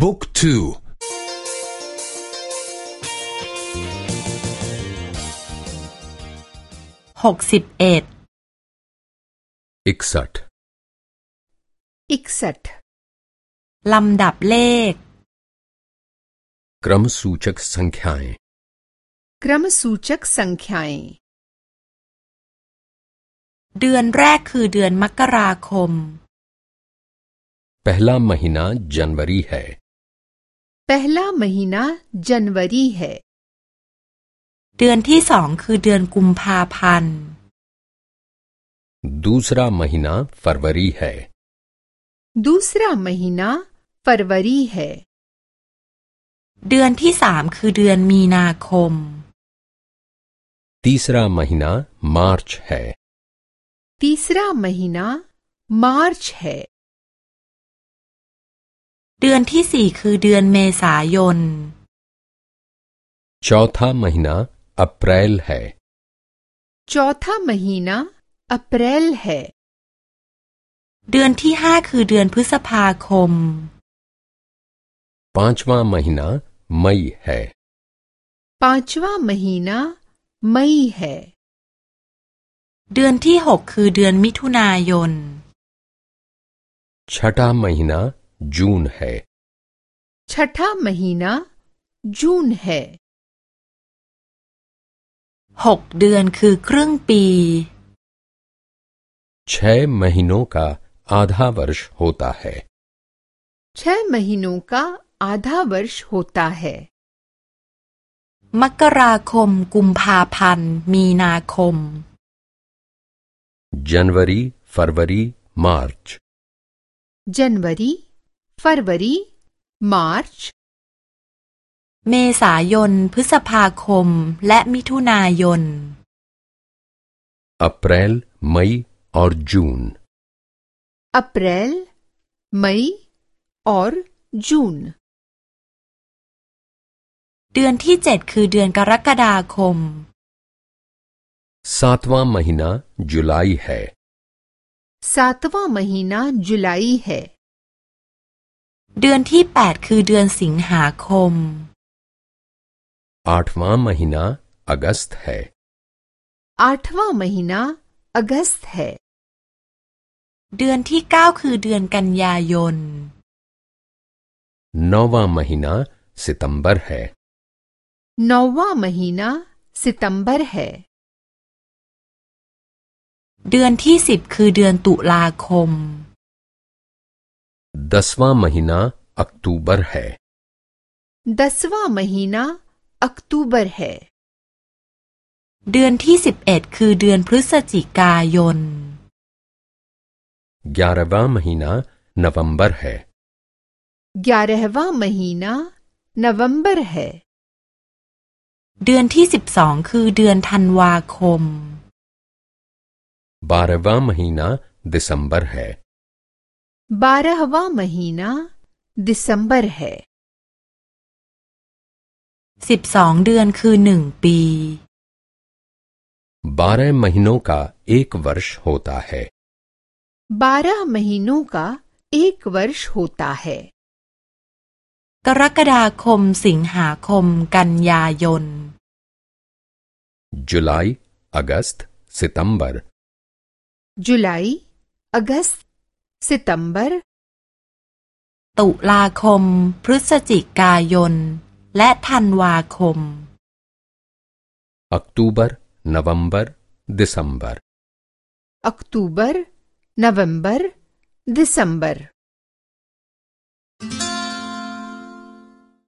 บุ๊กทูหกสิบเอ็ดอิกซัตอิกซัตลำดับเลข กรัมสูชกสังขยายกรมสูชกสังขยายเดือนแรกคือเดือนมกราคม पहला महीना जनवरी है पहला महीना जनवरी है เดือนที่สองคือเดือนกุมภาพันธ์ दूसरा महीना फरवरी है दूसरा महीना फरवरी है เดือนที่สามคือเดือนมีนาคม तीसरा महीना मार्च है तीसरा महीना मार्च है ดือนที่สี่คือเดือนเมษายนช่อทาม a h i n อปรรลเฮช่อทามหินาอปรรลเฮ เดือนที่ห้าคือเดือนพฤษภาคม ปัจวามหินาไม่เฮปัจวามหินาไม่เฮ เดือนที่หกคือเดือนมิถุนายนชัตามหินา जून है छठा महीना जून है หกเดือนคือครึ่งปี छह महीनों का आधा वर्ष होता है छह महीनों का आधा वर्ष होता है खोम जनवरी फरवरी मार्च जनवरी ฟอร์บรีมาร์ชเมษายน พฤษภาคม และมิถุนายนอพรลมหรือจูนอพรลมหรือจูนเดือนที่เจ็ดคือเดือนกรกฎาคมสัตว์ว่ามหินาจุลัยเหรสัตว์ว่ามหินาจุลัยเหรเดือนที่แปดคือเดือนสิงหาคมอาทวามหินาอกัสต์เฮอาทวามหินาอกัสต์เฮเดือนที่เก้าคือเดือนกันยายนนวามหินาสิตัมบร์เฮนวามหินาสิตัมบร์เฮเดือนที่สิบคือเดือนตุลาคม दसवां महीना अक्टूबर है दसवां महीना अक्टूबर है เดือนที่สิบเอ็ดคือเดือนพฤศจิกายน ग्यारहवा महीना नवंबर है ग्यारहवा महीना नवंबर है เดือนที่สิบสองคือเดือนธันวาคม बारहवा महीना दिसंबर है बारहवा महीना दिसंबर है 12 बारह महीनों का एक वर्ष होता है बारह महीनों का एक वर्ष होता है กรกฎาคมสิงหาคมกันยายน जुलाई अगस्त सितंबर जुलाई अगस्त सितंबर ตุลาคม พฤศจิกายน และธันวาคม अक्टूबर न व ं ब บ दिसंबर अक्टूबर नवंबर द ि स ंร์